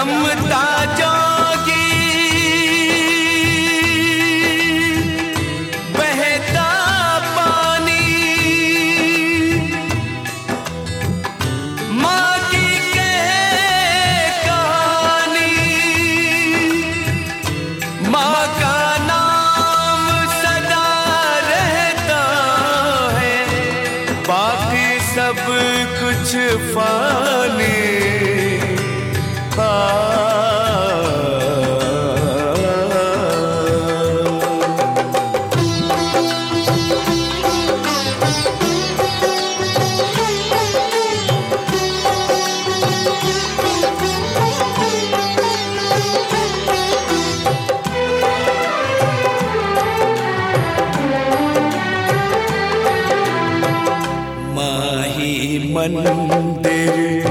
रमता जोगी। बहता पानी। माँ की कहानी। माँ का नाम सदा रहता है। बाकी सब कुछ फा माही मंदिर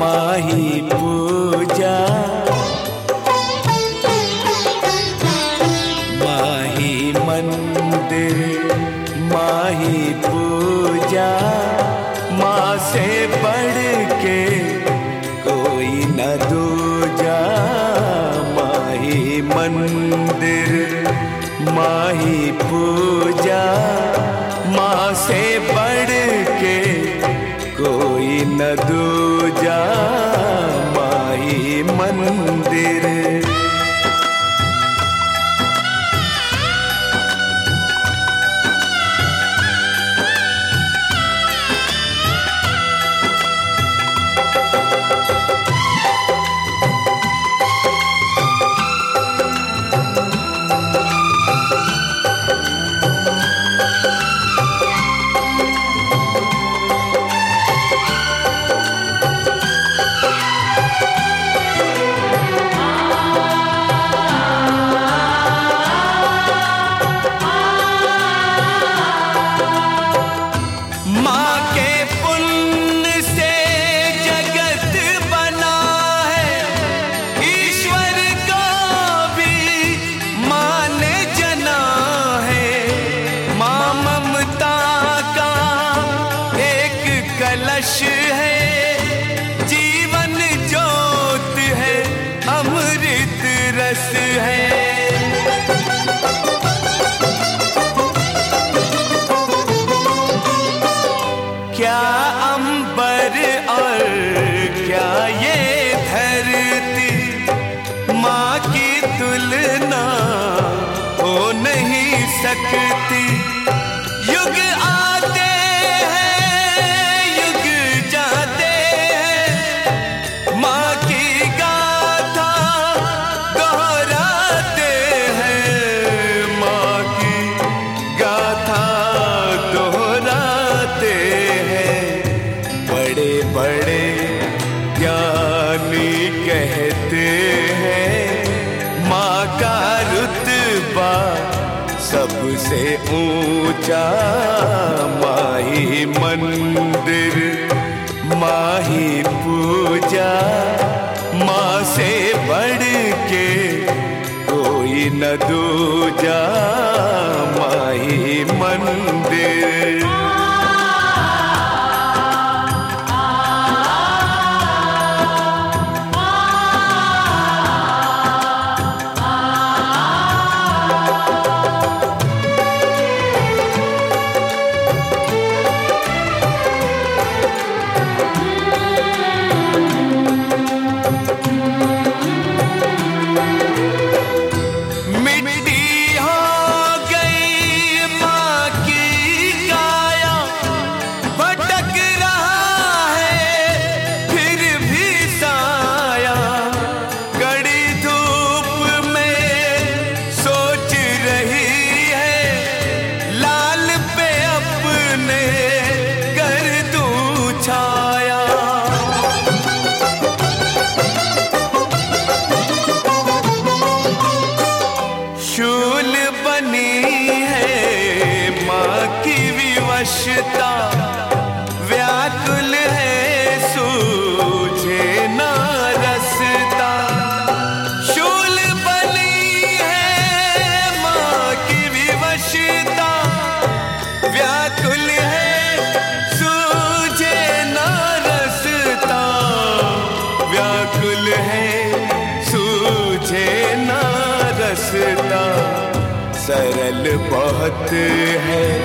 माही पूजा। माही मंदिर माही पूजा। माँ से बढ़ के कोई न दूजा। माही मंदिर माही पूजा। माँ से दूजा तुलना हो नहीं सकती। युग आते माही मंदिर माही पूजा माँ से बढ़ के कोई न दूजा। माही गुल है, सूझे ना रसता। सरल बहुत है,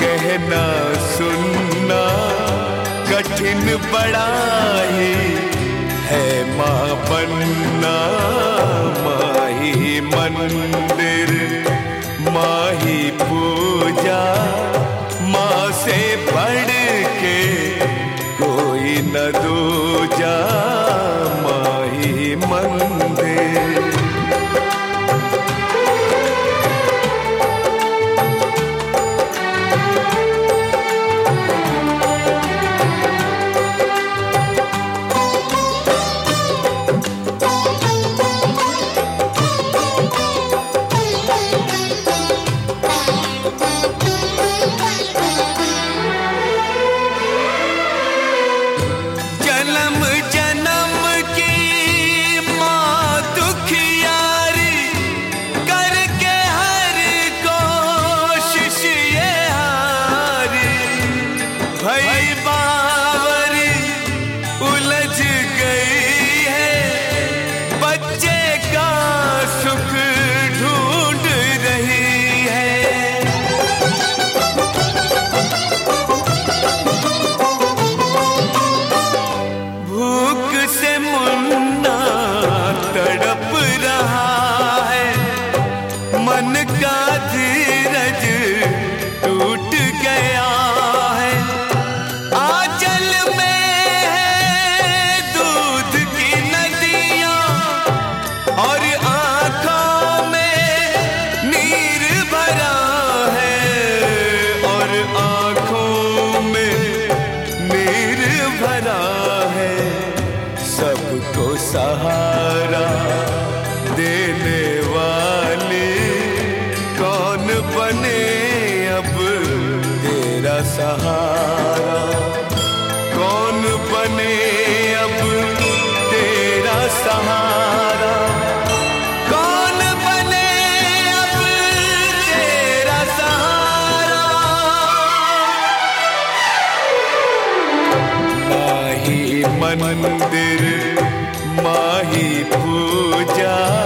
कहना, सुनना। कठिन बड़ा ही है, माँ बनना। माही मंदिर, माही पूजा। माँ से पढ़ के कोई न दूजा। जा माही पूजा।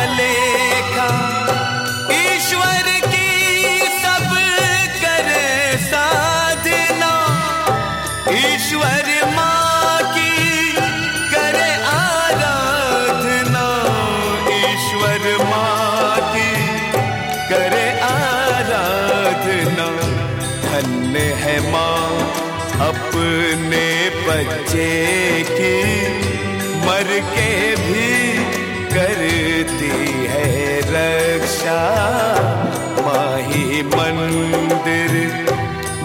आराधना। धन्य है माँ अपने बच्चे की। मर के भी करती है रक्षा। माही मंदिर,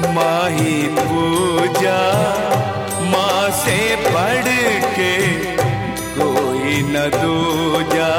माही पूजा। माँ से पढ़ के कोई न दूजा।